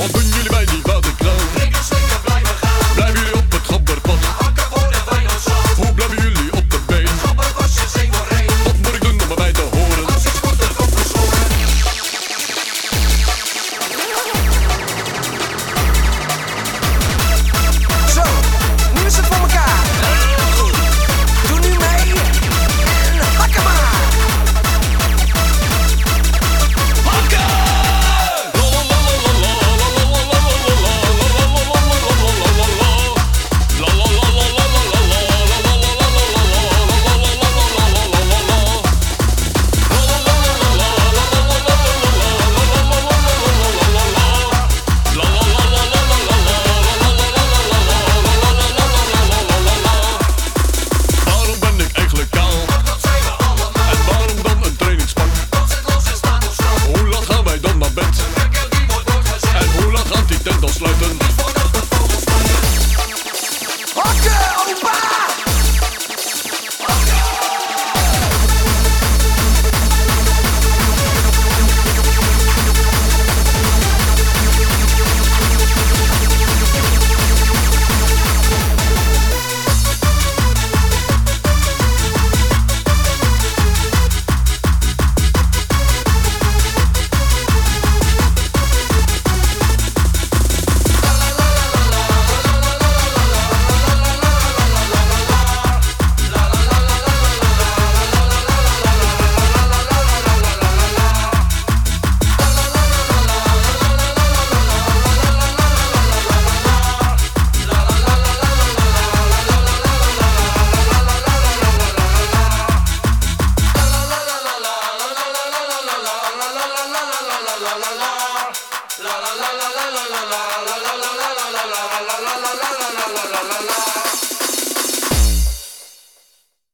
On peut nul bij die